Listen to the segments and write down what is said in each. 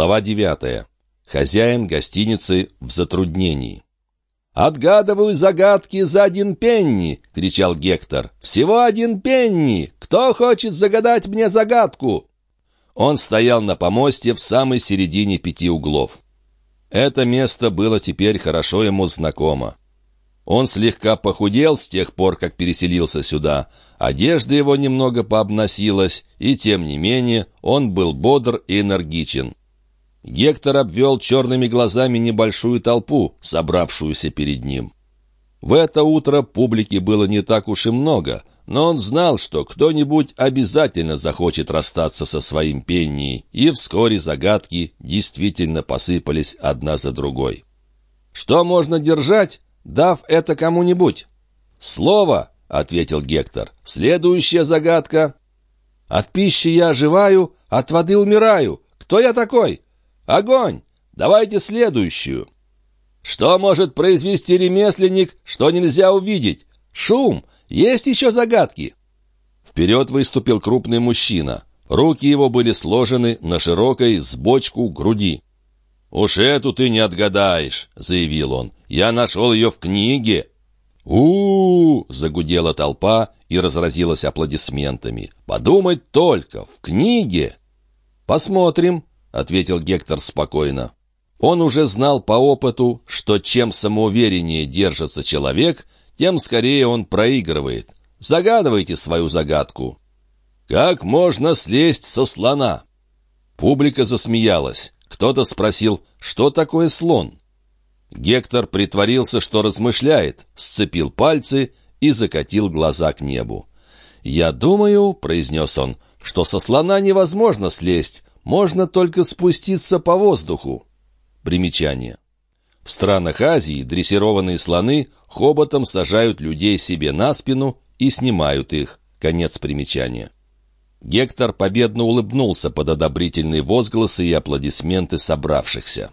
Глава 9. Хозяин гостиницы в затруднении. «Отгадываю загадки за один пенни!» — кричал Гектор. «Всего один пенни! Кто хочет загадать мне загадку?» Он стоял на помосте в самой середине пяти углов. Это место было теперь хорошо ему знакомо. Он слегка похудел с тех пор, как переселился сюда. Одежда его немного пообносилась, и, тем не менее, он был бодр и энергичен. Гектор обвел черными глазами небольшую толпу, собравшуюся перед ним. В это утро публики было не так уж и много, но он знал, что кто-нибудь обязательно захочет расстаться со своим пенни, и вскоре загадки действительно посыпались одна за другой. «Что можно держать, дав это кому-нибудь?» «Слово!» — ответил Гектор. «Следующая загадка!» «От пищи я оживаю, от воды умираю. Кто я такой?» Огонь! Давайте следующую. Что может произвести ремесленник, что нельзя увидеть? Шум! Есть еще загадки!» Вперед выступил крупный мужчина. Руки его были сложены на широкой сбочку груди. «Уж эту ты не отгадаешь», — заявил он. «Я нашел ее в книге». У, -у, -у загудела толпа и разразилась аплодисментами. «Подумать только, в книге!» «Посмотрим», — ответил Гектор спокойно. Он уже знал по опыту, что чем самоувереннее держится человек, тем скорее он проигрывает. Загадывайте свою загадку. «Как можно слезть со слона?» Публика засмеялась. Кто-то спросил, что такое слон? Гектор притворился, что размышляет, сцепил пальцы и закатил глаза к небу. «Я думаю», — произнес он, — «что со слона невозможно слезть, можно только спуститься по воздуху. Примечание. В странах Азии дрессированные слоны хоботом сажают людей себе на спину и снимают их. Конец примечания. Гектор победно улыбнулся под одобрительные возгласы и аплодисменты собравшихся.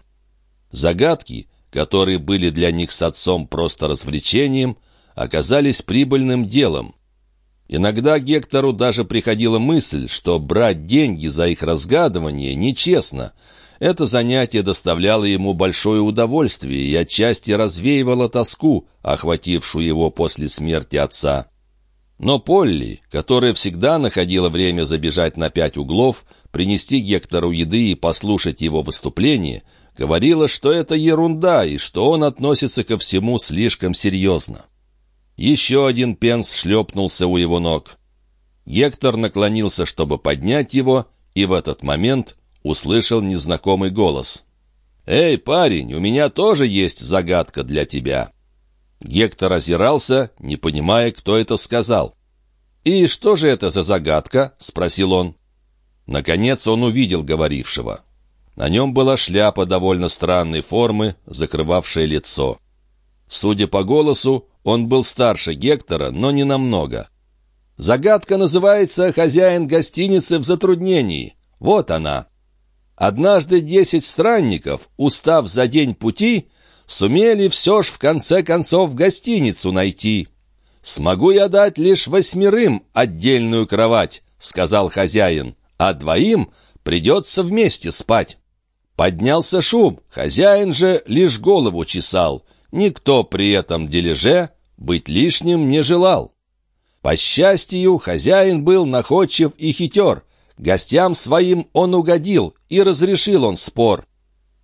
Загадки, которые были для них с отцом просто развлечением, оказались прибыльным делом, Иногда Гектору даже приходила мысль, что брать деньги за их разгадывание нечестно. Это занятие доставляло ему большое удовольствие и отчасти развеивало тоску, охватившую его после смерти отца. Но Полли, которая всегда находила время забежать на пять углов, принести Гектору еды и послушать его выступление, говорила, что это ерунда и что он относится ко всему слишком серьезно. Еще один пенс шлепнулся у его ног. Гектор наклонился, чтобы поднять его, и в этот момент услышал незнакомый голос. «Эй, парень, у меня тоже есть загадка для тебя». Гектор озирался, не понимая, кто это сказал. «И что же это за загадка?» — спросил он. Наконец он увидел говорившего. На нем была шляпа довольно странной формы, закрывавшая лицо. Судя по голосу, он был старше Гектора, но не намного. Загадка называется «Хозяин гостиницы в затруднении». Вот она. Однажды десять странников, устав за день пути, сумели все ж в конце концов гостиницу найти. «Смогу я дать лишь восьмерым отдельную кровать», — сказал хозяин, «а двоим придется вместе спать». Поднялся шум, хозяин же лишь голову чесал. Никто при этом дележе быть лишним не желал. По счастью, хозяин был находчив и хитер. Гостям своим он угодил, и разрешил он спор.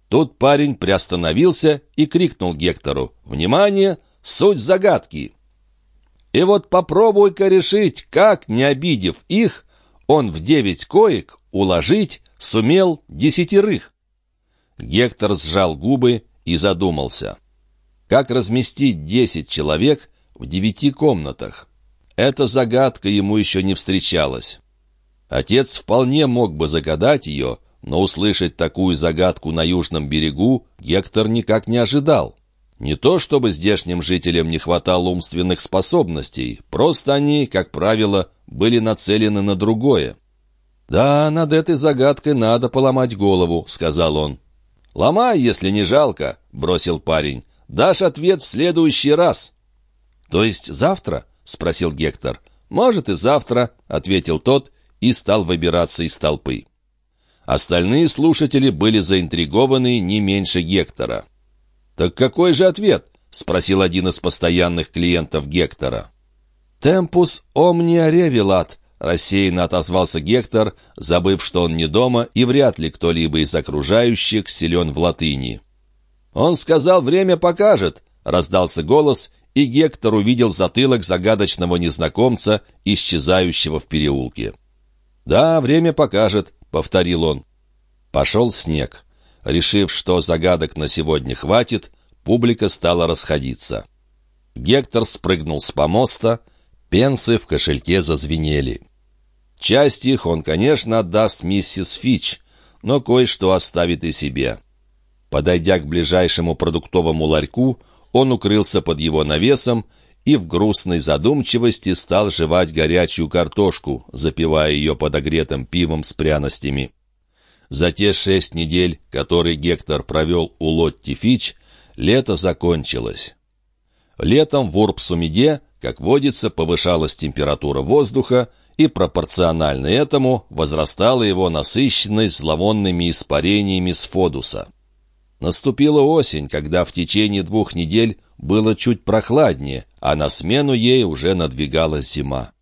Тут парень приостановился и крикнул Гектору «Внимание! Суть загадки!» И вот попробуй-ка решить, как, не обидев их, он в девять коек уложить сумел десятерых. Гектор сжал губы и задумался. Как разместить десять человек в девяти комнатах? Эта загадка ему еще не встречалась. Отец вполне мог бы загадать ее, но услышать такую загадку на южном берегу Гектор никак не ожидал. Не то чтобы здешним жителям не хватало умственных способностей, просто они, как правило, были нацелены на другое. «Да, над этой загадкой надо поломать голову», — сказал он. «Ломай, если не жалко», — бросил парень. Дашь ответ в следующий раз». «То есть завтра?» — спросил Гектор. «Может, и завтра», — ответил тот и стал выбираться из толпы. Остальные слушатели были заинтригованы не меньше Гектора. «Так какой же ответ?» — спросил один из постоянных клиентов Гектора. «Темпус омния ревелат», — рассеянно отозвался Гектор, забыв, что он не дома, и вряд ли кто-либо из окружающих силен в латыни. «Он сказал, время покажет», — раздался голос, и Гектор увидел затылок загадочного незнакомца, исчезающего в переулке. «Да, время покажет», — повторил он. Пошел снег. Решив, что загадок на сегодня хватит, публика стала расходиться. Гектор спрыгнул с помоста, пенсы в кошельке зазвенели. Часть их он, конечно, отдаст миссис Фич, но кое-что оставит и себе. Подойдя к ближайшему продуктовому ларьку, он укрылся под его навесом и в грустной задумчивости стал жевать горячую картошку, запивая ее подогретым пивом с пряностями. За те шесть недель, которые Гектор провел у Лотти Фич, лето закончилось. Летом в Урбсумиде, как водится, повышалась температура воздуха, и пропорционально этому возрастала его насыщенность зловонными испарениями с Фодуса. Наступила осень, когда в течение двух недель было чуть прохладнее, а на смену ей уже надвигалась зима.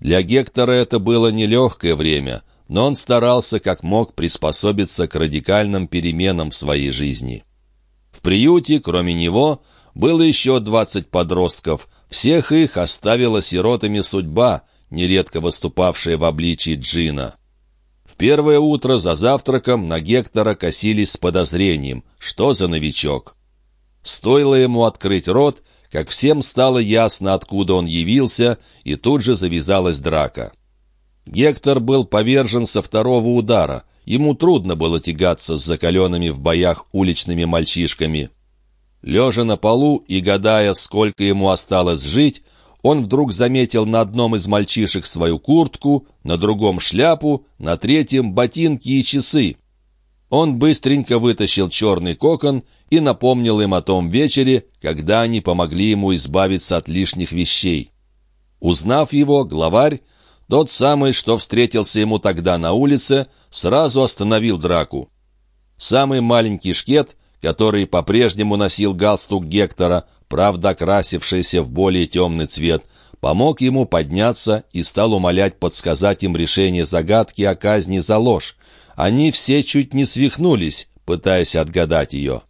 Для Гектора это было нелегкое время — но он старался как мог приспособиться к радикальным переменам в своей жизни. В приюте, кроме него, было еще двадцать подростков. Всех их оставила сиротами судьба, нередко выступавшая в обличии Джина. В первое утро за завтраком на Гектора косились с подозрением, что за новичок. Стоило ему открыть рот, как всем стало ясно, откуда он явился, и тут же завязалась драка. Гектор был повержен со второго удара. Ему трудно было тягаться с закаленными в боях уличными мальчишками. Лежа на полу и гадая, сколько ему осталось жить, он вдруг заметил на одном из мальчишек свою куртку, на другом шляпу, на третьем ботинки и часы. Он быстренько вытащил черный кокон и напомнил им о том вечере, когда они помогли ему избавиться от лишних вещей. Узнав его, главарь, тот самый, что встретился ему тогда на улице, сразу остановил драку. Самый маленький шкет, который по-прежнему носил галстук Гектора, правда окрасившийся в более темный цвет, помог ему подняться и стал умолять подсказать им решение загадки о казни за ложь. Они все чуть не свихнулись, пытаясь отгадать ее.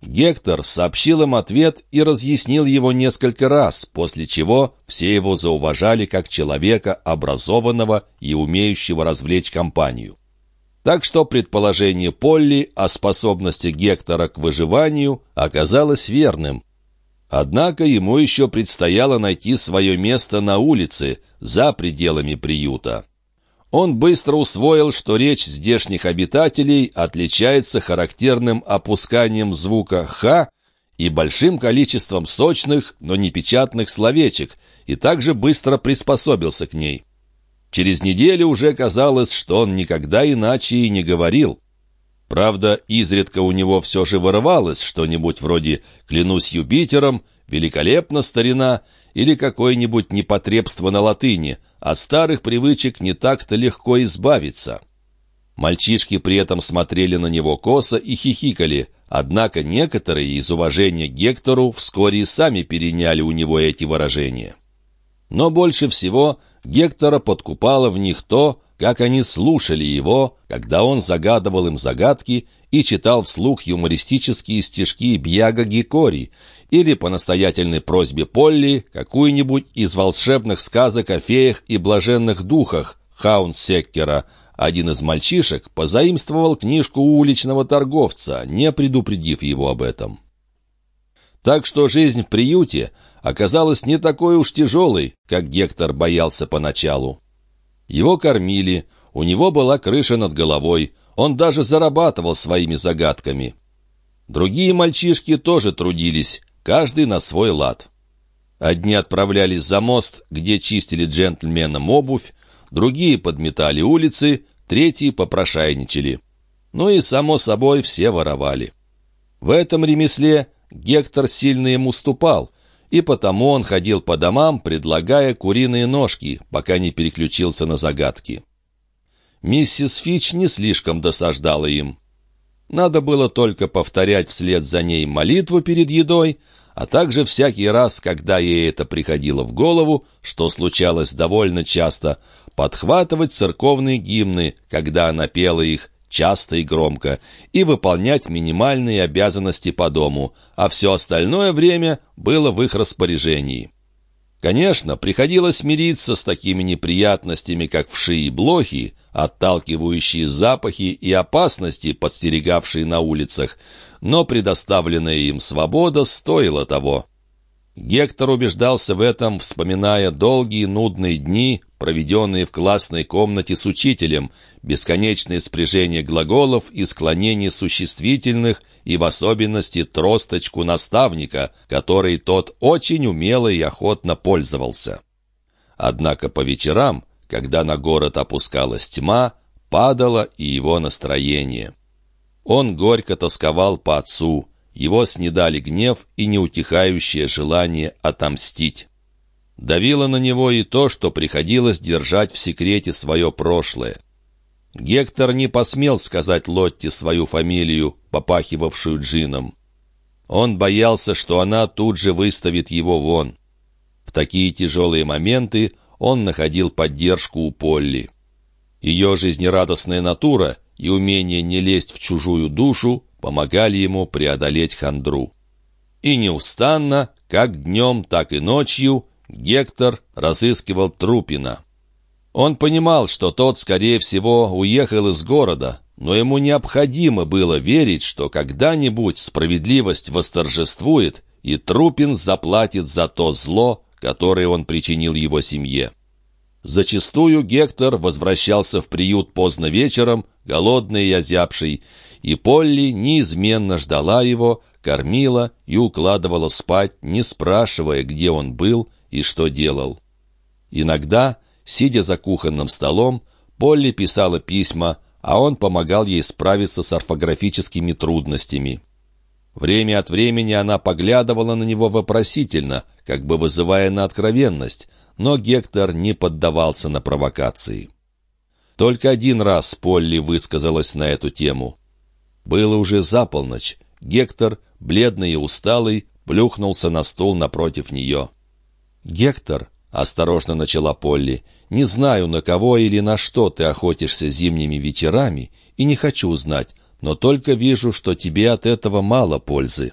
Гектор сообщил им ответ и разъяснил его несколько раз, после чего все его зауважали как человека, образованного и умеющего развлечь компанию. Так что предположение Полли о способности Гектора к выживанию оказалось верным. Однако ему еще предстояло найти свое место на улице, за пределами приюта. Он быстро усвоил, что речь здешних обитателей отличается характерным опусканием звука «х» и большим количеством сочных, но не печатных словечек, и также быстро приспособился к ней. Через неделю уже казалось, что он никогда иначе и не говорил. Правда, изредка у него все же вырывалось что-нибудь вроде «клянусь Юпитером», «великолепно, старина» или какое-нибудь непотребство на латыни – от старых привычек не так-то легко избавиться. Мальчишки при этом смотрели на него косо и хихикали, однако некоторые из уважения к Гектору вскоре и сами переняли у него эти выражения. Но больше всего Гектора подкупало в них то, как они слушали его, когда он загадывал им загадки и читал вслух юмористические стишки Бьяга Гикори, или по настоятельной просьбе Полли какую-нибудь из волшебных сказок о феях и блаженных духах Хаунсеккера. Один из мальчишек позаимствовал книжку уличного торговца, не предупредив его об этом. Так что жизнь в приюте оказалась не такой уж тяжелой, как Гектор боялся поначалу. Его кормили, у него была крыша над головой, он даже зарабатывал своими загадками. Другие мальчишки тоже трудились, каждый на свой лад. Одни отправлялись за мост, где чистили джентльменам обувь, другие подметали улицы, третьи попрошайничали. Ну и, само собой, все воровали. В этом ремесле Гектор сильно ему уступал, и потому он ходил по домам, предлагая куриные ножки, пока не переключился на загадки. Миссис Фич не слишком досаждала им. Надо было только повторять вслед за ней молитву перед едой, а также всякий раз, когда ей это приходило в голову, что случалось довольно часто, подхватывать церковные гимны, когда она пела их, часто и громко, и выполнять минимальные обязанности по дому, а все остальное время было в их распоряжении. Конечно, приходилось мириться с такими неприятностями, как вши и блохи, отталкивающие запахи и опасности, подстерегавшие на улицах, но предоставленная им свобода стоила того. Гектор убеждался в этом, вспоминая долгие нудные дни, проведенные в классной комнате с учителем, бесконечное спряжение глаголов и склонение существительных, и в особенности тросточку наставника, которой тот очень умело и охотно пользовался. Однако по вечерам, когда на город опускалась тьма, падало и его настроение. Он горько тосковал по отцу, его снедали гнев и неутихающее желание отомстить. Давило на него и то, что приходилось держать в секрете свое прошлое. Гектор не посмел сказать Лотте свою фамилию, попахивавшую джином. Он боялся, что она тут же выставит его вон. В такие тяжелые моменты он находил поддержку у Полли. Ее жизнерадостная натура и умение не лезть в чужую душу помогали ему преодолеть хандру. И неустанно, как днем, так и ночью, Гектор разыскивал Трупина. Он понимал, что тот, скорее всего, уехал из города, но ему необходимо было верить, что когда-нибудь справедливость восторжествует, и Трупин заплатит за то зло, которое он причинил его семье. Зачастую Гектор возвращался в приют поздно вечером, голодный и озябший, и Полли неизменно ждала его, кормила и укладывала спать, не спрашивая, где он был и что делал. Иногда, сидя за кухонным столом, Полли писала письма, а он помогал ей справиться с орфографическими трудностями. Время от времени она поглядывала на него вопросительно, как бы вызывая на откровенность, но Гектор не поддавался на провокации. Только один раз Полли высказалась на эту тему. Было уже за полночь. Гектор, бледный и усталый, плюхнулся на стул напротив нее. «Гектор», — осторожно начала Полли, — «не знаю, на кого или на что ты охотишься зимними вечерами, и не хочу знать, но только вижу, что тебе от этого мало пользы».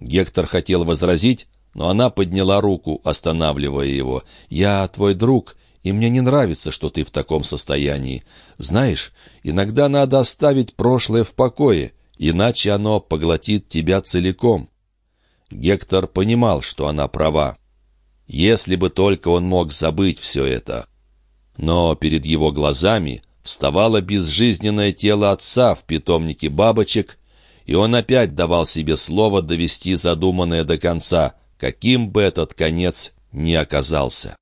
Гектор хотел возразить, но она подняла руку, останавливая его. «Я твой друг, и мне не нравится, что ты в таком состоянии. Знаешь, иногда надо оставить прошлое в покое, иначе оно поглотит тебя целиком». Гектор понимал, что она права. Если бы только он мог забыть все это. Но перед его глазами вставало безжизненное тело отца в питомнике бабочек, и он опять давал себе слово довести задуманное до конца, каким бы этот конец ни оказался.